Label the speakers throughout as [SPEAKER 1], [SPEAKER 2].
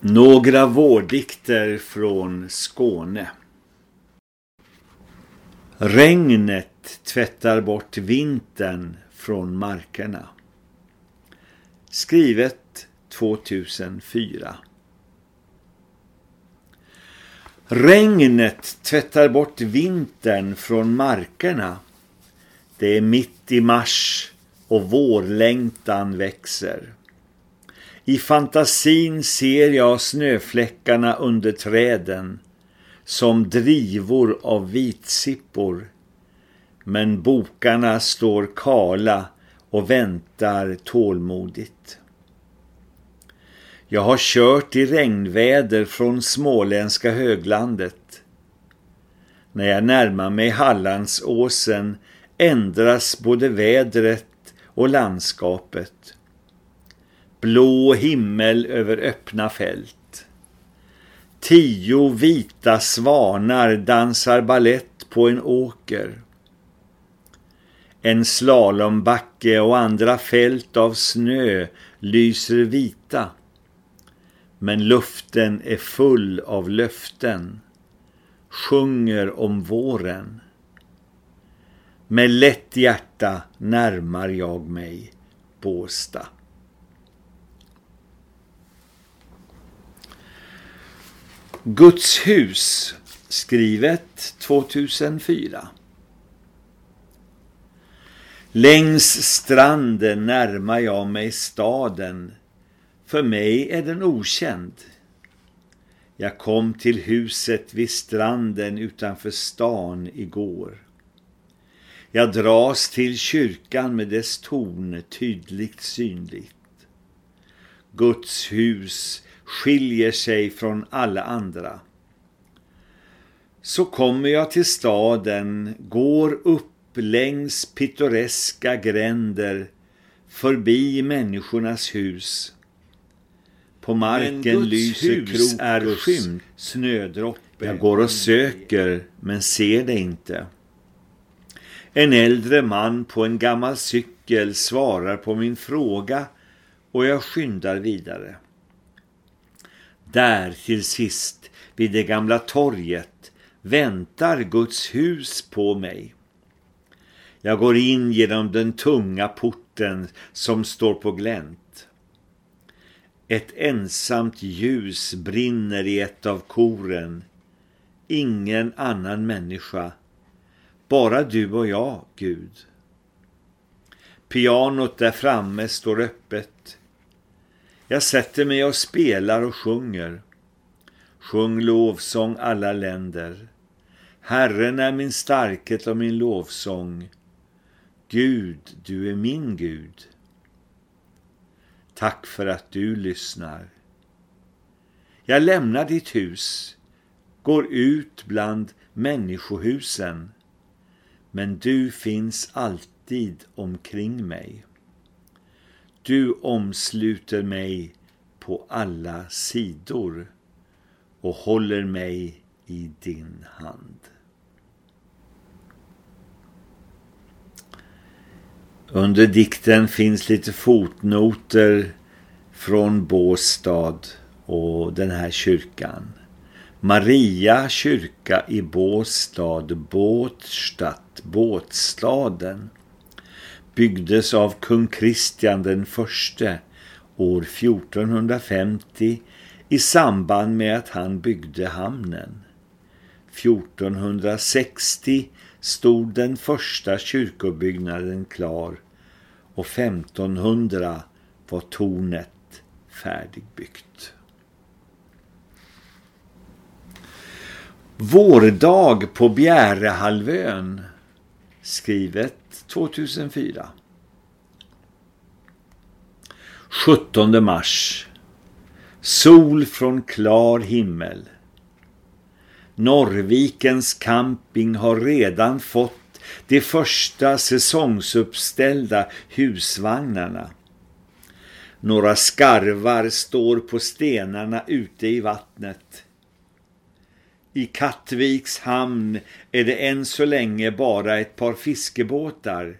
[SPEAKER 1] Några vårdikter från Skåne. Regnet tvättar bort vintern från markerna. Skrivet 2004. Regnet tvättar bort vintern från markerna. Det är mitt i mars och vårlängtan växer. I fantasin ser jag snöfläckarna under träden som drivor av vitsippor. Men bokarna står kala och väntar tålmodigt. Jag har kört i regnväder från småländska höglandet. När jag närmar mig Hallandsåsen ändras både vädret och landskapet. Blå himmel över öppna fält. Tio vita svanar dansar ballett på en åker. En slalombacke och andra fält av snö lyser vita. Men luften är full av löften. Sjunger om våren. Med lätt hjärta närmar jag mig Båsta. Guds hus skrivet 2004 Längs stranden närmar jag mig staden. För mig är den okänd. Jag kom till huset vid stranden utanför stan igår. Jag dras till kyrkan med dess torn tydligt synligt. Guds hus skiljer sig från alla andra. Så kommer jag till staden, går upp längs pittoreska gränder, förbi människornas hus. På marken lyser krokurs, snödroppe. Jag går och söker, men ser det inte. En äldre man på en gammal cykel svarar på min fråga och jag skyndar vidare. Där till sist, vid det gamla torget, väntar Guds hus på mig. Jag går in genom den tunga porten som står på glänt. Ett ensamt ljus brinner i ett av koren. Ingen annan människa. Bara du och jag, Gud. Pianot där framme står öppet. Jag sätter mig och spelar och sjunger. Sjung lovsång alla länder. Herren är min starkhet och min lovsång. Gud, du är min Gud. Tack för att du lyssnar. Jag lämnar ditt hus, går ut bland människohusen, men du finns alltid omkring mig. Du omsluter mig på alla sidor och håller mig i din hand. Under dikten finns lite fotnoter från Båstad och den här kyrkan. Maria kyrka i Båstad, Båtstadt, Båtstaden byggdes av kung Kristian den förste år 1450 i samband med att han byggde hamnen. 1460 stod den första kyrkobyggnaden klar och 1500 var tornet färdigbyggt. Vårdag på Bjärehalvön skrivet 2004 17 mars Sol från klar himmel Norrvikens camping har redan fått de första säsongsuppställda husvagnarna. Några skarvar står på stenarna ute i vattnet. I Kattviks hamn är det än så länge bara ett par fiskebåtar,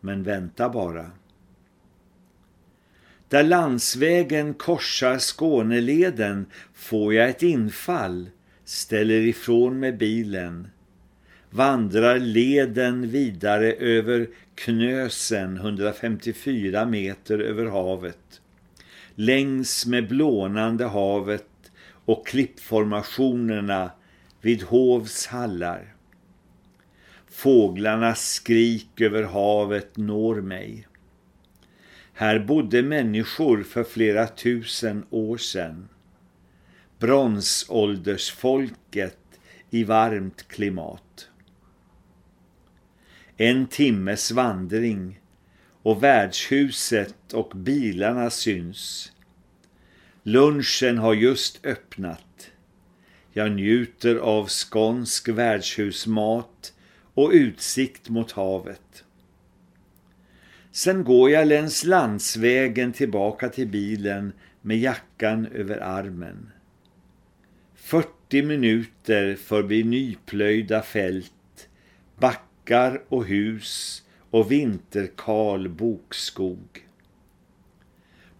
[SPEAKER 1] men vänta bara. Där landsvägen korsar Skåneleden får jag ett infall, ställer ifrån med bilen. Vandrar leden vidare över Knösen 154 meter över havet. Längs med blånande havet och klippformationerna vid Hovs hallar. Fåglarnas skrik över havet når mig. Här bodde människor för flera tusen år sedan. Bronsåldersfolket i varmt klimat. En timmes vandring och värdshuset och bilarna syns. Lunchen har just öppnat. Jag njuter av skånsk värdshusmat och utsikt mot havet. Sen går jag längs landsvägen tillbaka till bilen med jackan över armen. 40 minuter förbi nyplöjda fält, backar och hus och vinterkal bokskog.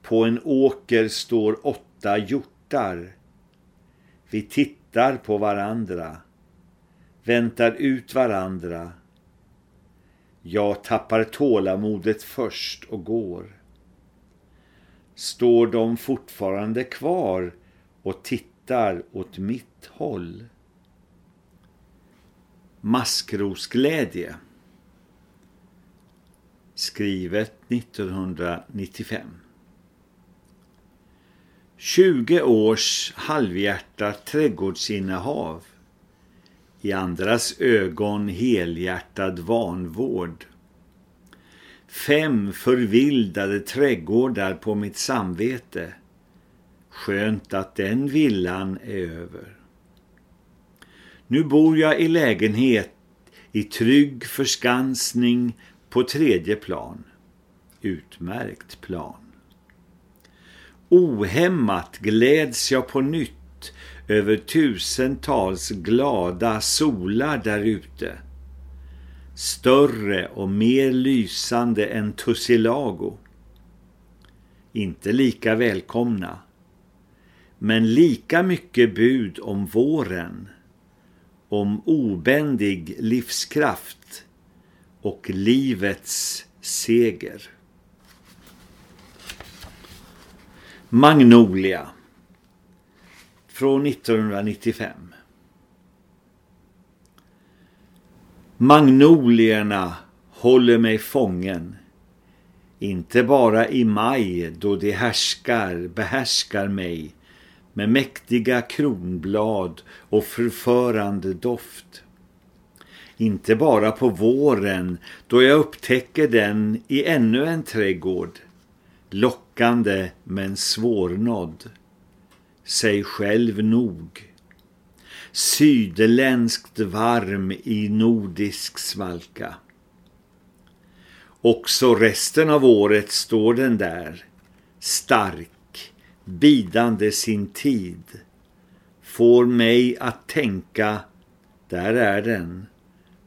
[SPEAKER 1] På en åker står åtta hjortar. Vi tittar på varandra, väntar ut varandra. Jag tappar tålamodet först och går. Står de fortfarande kvar och tittar åt mitt håll? Maskrosglädje Skrivet 1995 20 års halvhjärtat trädgårdsinnehav. I andras ögon helhjärtad vanvård. Fem förvildade trädgårdar på mitt samvete. Skönt att den villan är över. Nu bor jag i lägenhet i trygg förskansning på tredje plan. Utmärkt plan. Ohämmat gläds jag på nytt över tusentals glada solar där ute. Större och mer lysande än Tussilago. Inte lika välkomna. Men lika mycket bud om våren. Om obändig livskraft och livets seger. Magnolia. Från 1995 Magnolierna håller mig fången. Inte bara i maj då de härskar, behärskar mig med mäktiga kronblad och förförande doft. Inte bara på våren då jag upptäcker den i ännu en trädgård lockande men svårnådd. Sig själv nog. Sydländskt varm i nordisk svalka. Också resten av året står den där, stark, bidande sin tid. Får mig att tänka, där är den,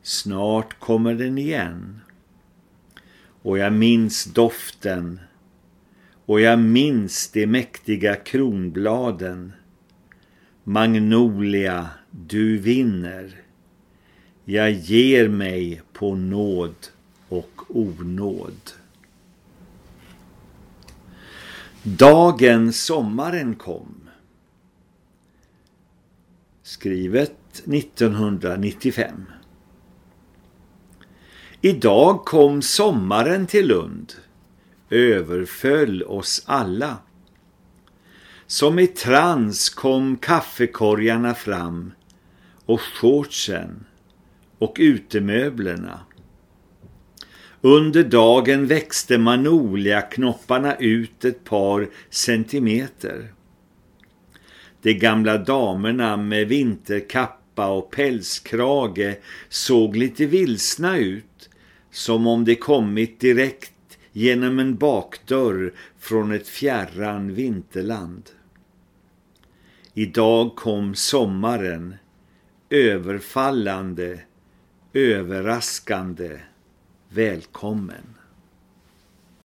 [SPEAKER 1] snart kommer den igen. Och jag minns doften och jag minns de mäktiga kronbladen. Magnolia, du vinner. Jag ger mig på nåd och onåd. Dagen sommaren kom. Skrivet 1995. Idag kom sommaren till Lund överföll oss alla. Som i trans kom kaffekorgarna fram och shortsen och utemöblerna. Under dagen växte manoliaknopparna ut ett par centimeter. De gamla damerna med vinterkappa och pälskrage såg lite vilsna ut, som om de kommit direkt genom en bakdörr från ett fjärran vinterland. Idag kom sommaren, överfallande, överraskande, välkommen.